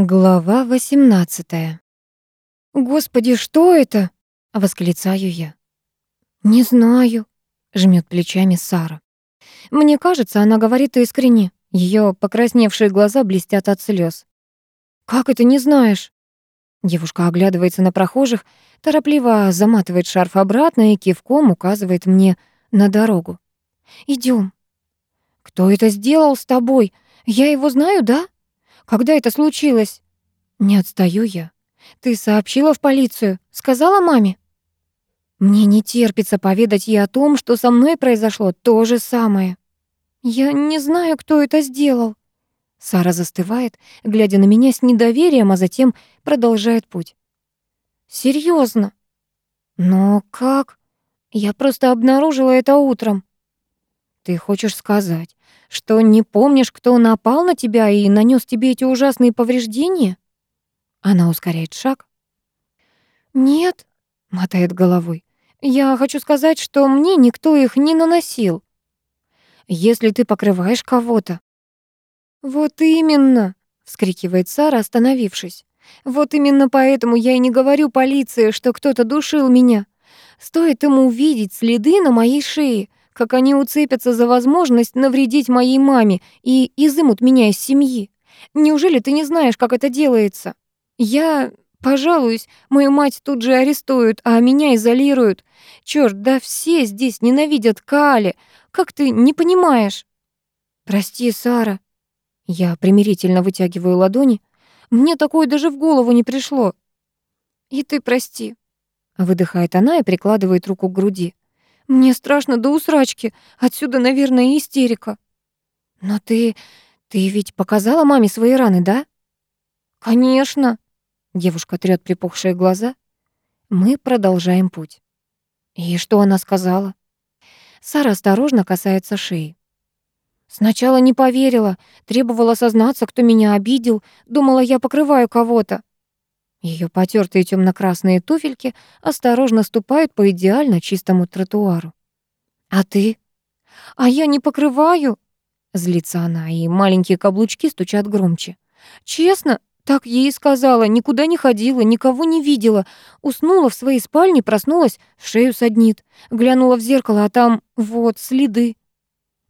Глава 18. Господи, что это? восклицаю я. Не знаю, жмет плечами Сара. Мне кажется, она говорит искренне. Ее покрасневшие глаза блестят от слез. Как это не знаешь? Девушка оглядывается на прохожих, торопливо заматывает шарф обратно и кивком указывает мне на дорогу. Идем. Кто это сделал с тобой? Я его знаю, да? Когда это случилось?» «Не отстаю я. Ты сообщила в полицию? Сказала маме?» «Мне не терпится поведать ей о том, что со мной произошло то же самое». «Я не знаю, кто это сделал». Сара застывает, глядя на меня с недоверием, а затем продолжает путь. Серьезно? Но как? Я просто обнаружила это утром. Ты хочешь сказать, что не помнишь, кто напал на тебя и нанес тебе эти ужасные повреждения? Она ускоряет шаг. Нет, мотает головой. Я хочу сказать, что мне никто их не наносил. Если ты покрываешь кого-то. Вот именно, вскрикивает Сара, остановившись. Вот именно поэтому я и не говорю полиции, что кто-то душил меня. Стоит ему увидеть следы на моей шее, как они уцепятся за возможность навредить моей маме и изымут меня из семьи. Неужели ты не знаешь, как это делается? Я пожалуюсь, мою мать тут же арестуют, а меня изолируют. Чёрт, да все здесь ненавидят Кали. Как ты не понимаешь? Прости, Сара. Я примирительно вытягиваю ладони. Мне такое даже в голову не пришло. И ты прости. Выдыхает она и прикладывает руку к груди. Мне страшно до усрачки. Отсюда, наверное, истерика. Но ты... ты ведь показала маме свои раны, да? Конечно. Девушка трёт припухшие глаза. Мы продолжаем путь. И что она сказала? Сара осторожно касается шеи. Сначала не поверила, требовала сознаться, кто меня обидел, думала, я покрываю кого-то. Ее потертые темно-красные туфельки осторожно ступают по идеально чистому тротуару. «А ты?» «А я не покрываю!» Злится она, и маленькие каблучки стучат громче. «Честно, так ей сказала, никуда не ходила, никого не видела. Уснула в своей спальне, проснулась, шею саднит. Глянула в зеркало, а там вот следы.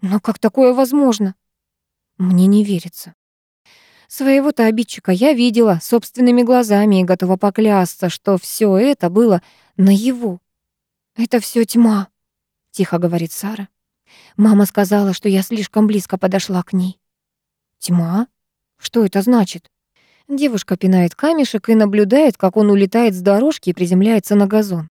Но как такое возможно? Мне не верится. Своего-то обидчика я видела собственными глазами и готова поклясться, что все это было наяву. «Это все тьма», — тихо говорит Сара. «Мама сказала, что я слишком близко подошла к ней». «Тьма? Что это значит?» Девушка пинает камешек и наблюдает, как он улетает с дорожки и приземляется на газон.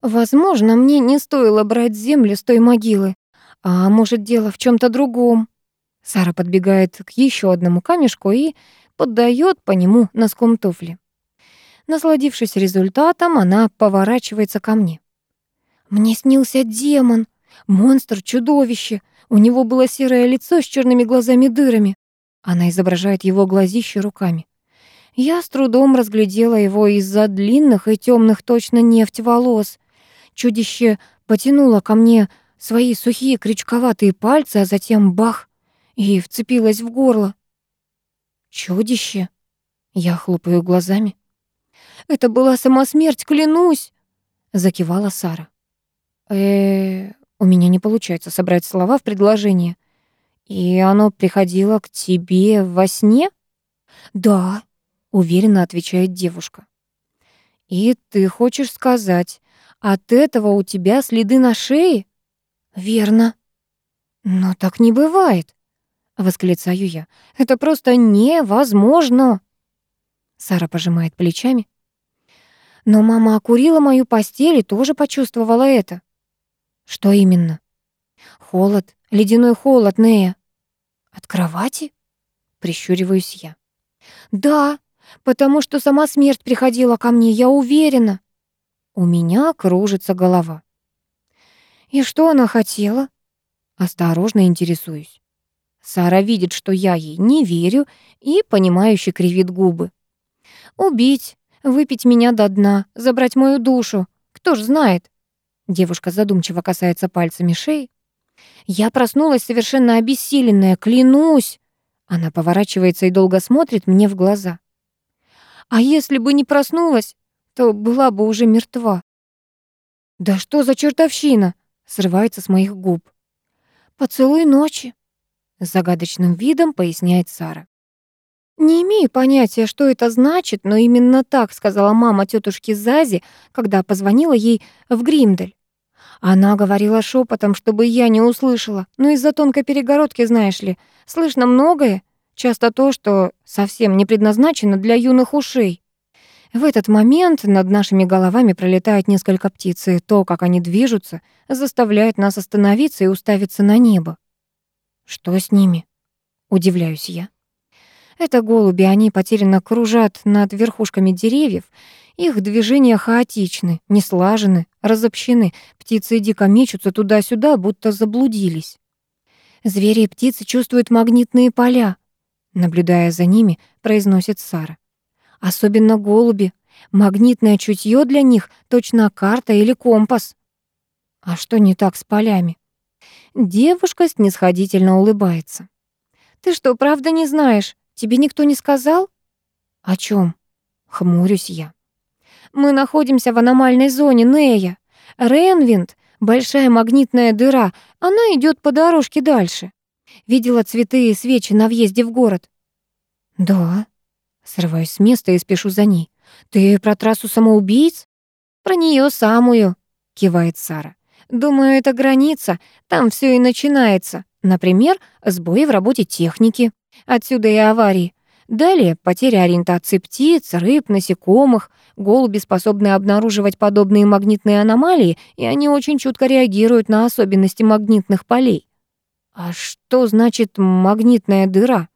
«Возможно, мне не стоило брать землю с той могилы. А может, дело в чем то другом?» Сара подбегает к еще одному камешку и поддает по нему носком туфли. Насладившись результатом, она поворачивается ко мне. «Мне снился демон, монстр, чудовище. У него было серое лицо с черными глазами-дырами. Она изображает его глазище руками. Я с трудом разглядела его из-за длинных и темных точно нефть волос. Чудище потянуло ко мне свои сухие крючковатые пальцы, а затем бах! И вцепилась в горло. «Чудище?» Я хлопаю глазами. «Это была сама смерть, клянусь!» Закивала Сара. э у меня не получается собрать слова в предложение. «И оно приходило к тебе во сне?» «Да», — уверенно отвечает девушка. «И ты хочешь сказать, от этого у тебя следы на шее?» «Верно». «Но так не бывает», восклицаю я. Это просто невозможно. Сара пожимает плечами. Но мама окурила мою постель и тоже почувствовала это. Что именно? Холод, ледяной холод, Нея. От кровати? Прищуриваюсь я. Да, потому что сама смерть приходила ко мне, я уверена. У меня кружится голова. И что она хотела? Осторожно интересуюсь. Сара видит, что я ей не верю, и, понимающе кривит губы. «Убить, выпить меня до дна, забрать мою душу. Кто ж знает?» Девушка задумчиво касается пальцами шеи. «Я проснулась совершенно обессиленная, клянусь!» Она поворачивается и долго смотрит мне в глаза. А если бы не проснулась, то была бы уже мертва. «Да что за чертовщина?» — срывается с моих губ. «Поцелуй ночи», — с загадочным видом поясняет Сара. Не имею понятия, что это значит, но именно так сказала мама тетушки Зази, когда позвонила ей в Гримдель. Она говорила шепотом, чтобы я не услышала, но из-за тонкой перегородки, знаешь ли, слышно многое, часто то, что совсем не предназначено для юных ушей. В этот момент над нашими головами пролетает несколько птиц, и то, как они движутся, заставляет нас остановиться и уставиться на небо. Что с ними? Удивляюсь я. Это голуби, они потерянно кружат над верхушками деревьев. Их движения хаотичны, неслажены, разобщены. Птицы дико мечутся туда-сюда, будто заблудились. Звери и птицы чувствуют магнитные поля. Наблюдая за ними, произносит Сара. Особенно голуби. Магнитное чутье для них точно карта или компас. А что не так с полями? Девушка снисходительно улыбается. «Ты что, правда не знаешь? Тебе никто не сказал?» «О чем? Хмурюсь я. «Мы находимся в аномальной зоне Нея. Ренвинд — большая магнитная дыра. Она идет по дорожке дальше. Видела цветы и свечи на въезде в город?» «Да». Срываюсь с места и спешу за ней. «Ты про трассу самоубийц?» «Про нее самую», — кивает Сара. «Думаю, это граница. Там все и начинается. Например, сбои в работе техники. Отсюда и аварии. Далее потеря ориентации птиц, рыб, насекомых. Голуби способны обнаруживать подобные магнитные аномалии, и они очень чутко реагируют на особенности магнитных полей. А что значит магнитная дыра?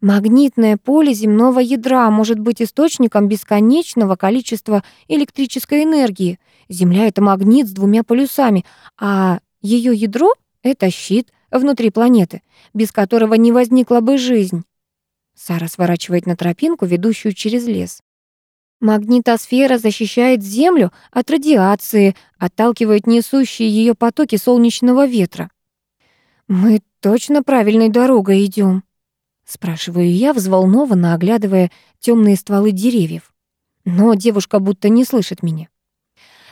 Магнитное поле земного ядра может быть источником бесконечного количества электрической энергии. Земля — это магнит с двумя полюсами, а ее ядро — это щит, внутри планеты, без которого не возникла бы жизнь. Сара сворачивает на тропинку, ведущую через лес. Магнитосфера защищает Землю от радиации, отталкивает несущие ее потоки солнечного ветра. «Мы точно правильной дорогой идем? Спрашиваю я, взволнованно оглядывая темные стволы деревьев. Но девушка будто не слышит меня.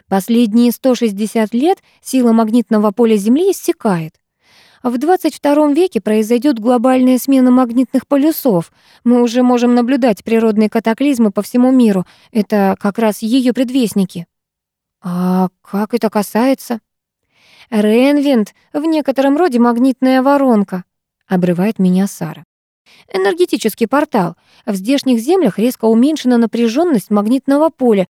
Последние 160 лет сила магнитного поля Земли иссякает. В 22 веке произойдет глобальная смена магнитных полюсов. Мы уже можем наблюдать природные катаклизмы по всему миру. Это как раз ее предвестники. А как это касается? Ренвинд в некотором роде магнитная воронка, обрывает меня Сара. Энергетический портал. В здешних землях резко уменьшена напряженность магнитного поля.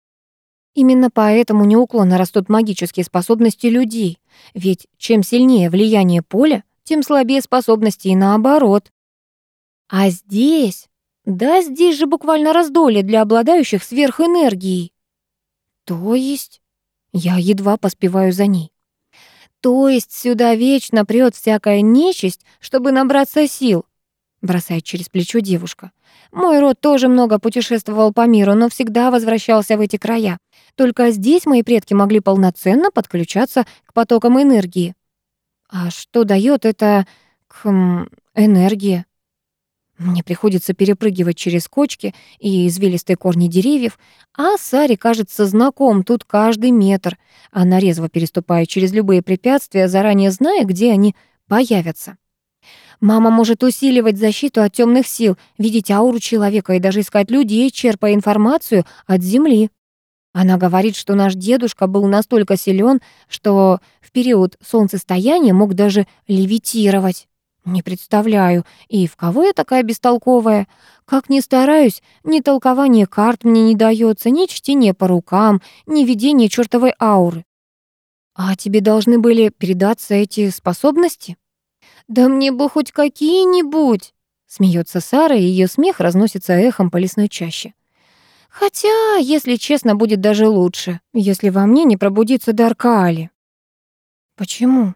Именно поэтому неуклонно растут магические способности людей. Ведь чем сильнее влияние поля, тем слабее способности и наоборот. А здесь... Да, здесь же буквально раздолье для обладающих сверхэнергией. То есть... Я едва поспеваю за ней. То есть сюда вечно прёт всякая нечисть, чтобы набраться сил, бросает через плечо девушка. Мой род тоже много путешествовал по миру, но всегда возвращался в эти края. Только здесь мои предки могли полноценно подключаться к потокам энергии. А что дает это хм, энергия? Мне приходится перепрыгивать через кочки и извилистые корни деревьев, а Саре кажется знаком тут каждый метр. Она резво переступает через любые препятствия, заранее зная, где они появятся. Мама может усиливать защиту от темных сил, видеть ауру человека и даже искать людей, черпая информацию от Земли. Она говорит, что наш дедушка был настолько силен, что в период солнцестояния мог даже левитировать. Не представляю, и в кого я такая бестолковая? Как ни стараюсь, ни толкование карт мне не дается, ни чтение по рукам, ни видение чертовой ауры. А тебе должны были передаться эти способности? Да мне бы хоть какие-нибудь, смеется Сара, и ее смех разносится эхом по лесной чаще. Хотя, если честно, будет даже лучше, если во мне не пробудится дар Каали. Почему?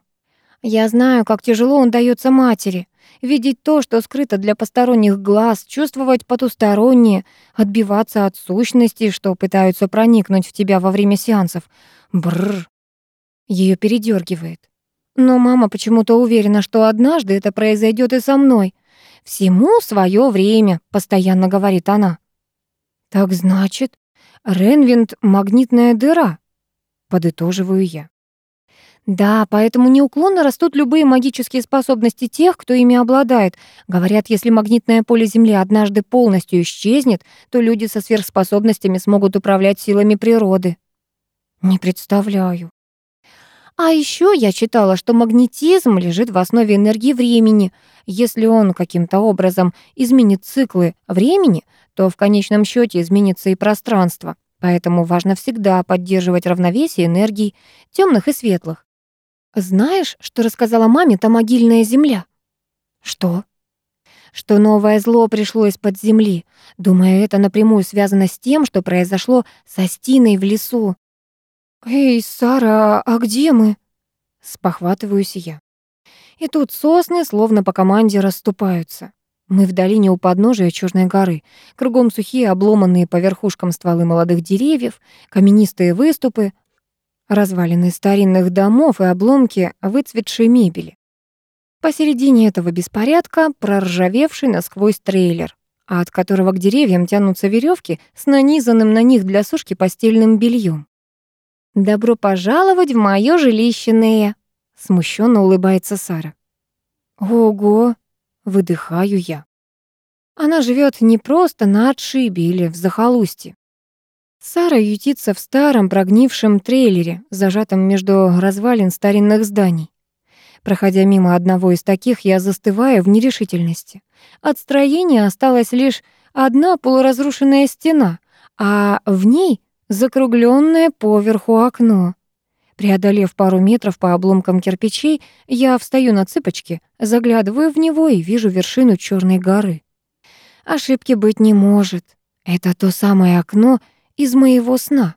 Я знаю, как тяжело он дается матери. Видеть то, что скрыто для посторонних глаз, чувствовать потустороннее, отбиваться от сущностей, что пытаются проникнуть в тебя во время сеансов. Бррр. Ее передергивает. Но мама почему-то уверена, что однажды это произойдет и со мной. Всему свое время, постоянно говорит она. Так значит, Ренвинд — магнитная дыра, подытоживаю я. Да, поэтому неуклонно растут любые магические способности тех, кто ими обладает. Говорят, если магнитное поле Земли однажды полностью исчезнет, то люди со сверхспособностями смогут управлять силами природы. Не представляю. А еще я читала, что магнетизм лежит в основе энергии времени. Если он каким-то образом изменит циклы времени, то в конечном счете изменится и пространство. Поэтому важно всегда поддерживать равновесие энергий, темных и светлых. Знаешь, что рассказала маме та могильная земля? Что? Что новое зло пришло из-под земли. Думаю, это напрямую связано с тем, что произошло со Стиной в лесу. «Эй, Сара, а где мы?» Спохватываюсь я. И тут сосны словно по команде расступаются. Мы в долине у подножия Черной горы. Кругом сухие, обломанные по верхушкам стволы молодых деревьев, каменистые выступы, развалины старинных домов и обломки выцветшей мебели. Посередине этого беспорядка проржавевший насквозь трейлер, от которого к деревьям тянутся веревки с нанизанным на них для сушки постельным бельем. «Добро пожаловать в моё жилище, Нея!» Смущенно улыбается Сара. «Ого!» — выдыхаю я. Она живет не просто на отшибе или в захолустье. Сара ютится в старом прогнившем трейлере, зажатом между развалин старинных зданий. Проходя мимо одного из таких, я застываю в нерешительности. От строения осталась лишь одна полуразрушенная стена, а в ней закругленное поверху окно. Преодолев пару метров по обломкам кирпичей, я встаю на цыпочки, заглядываю в него и вижу вершину черной горы. Ошибки быть не может. Это то самое окно, из моего сна.